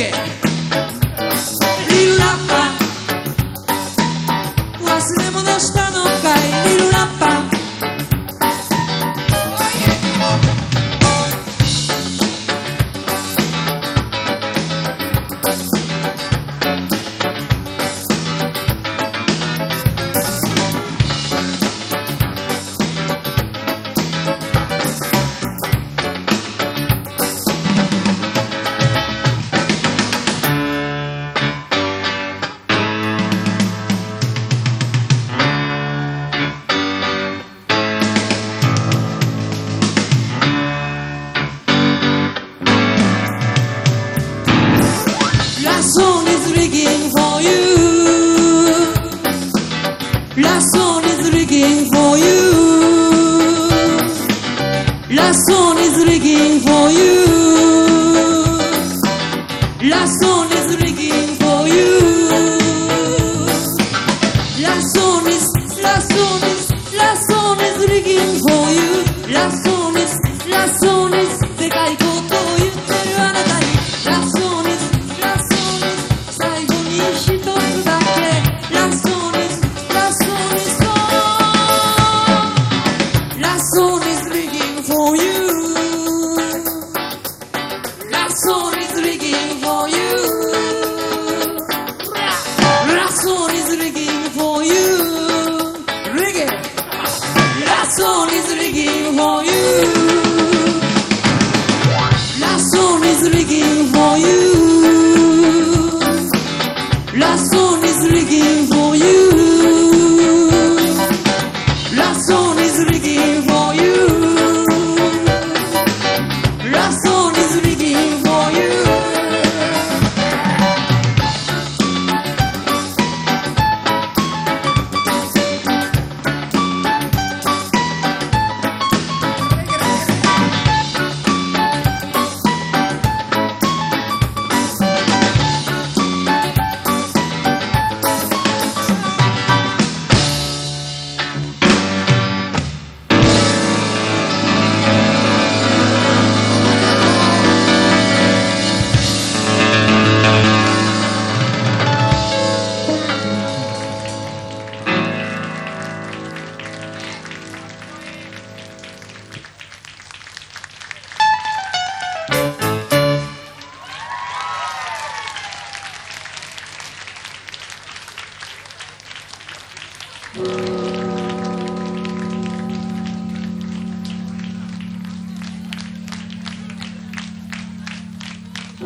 it. Last song is rigging for you. Last is for you.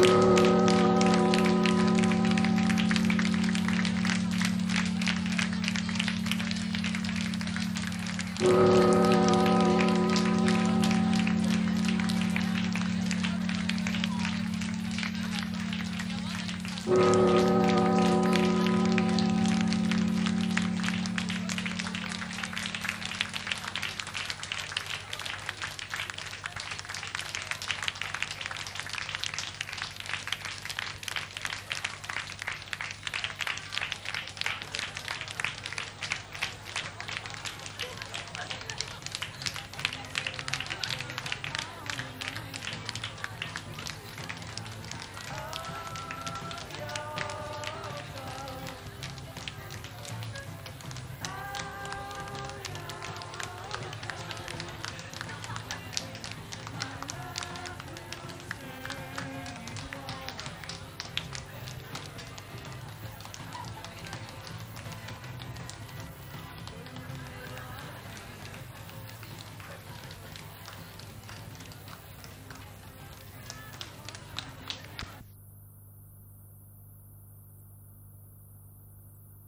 Thank you.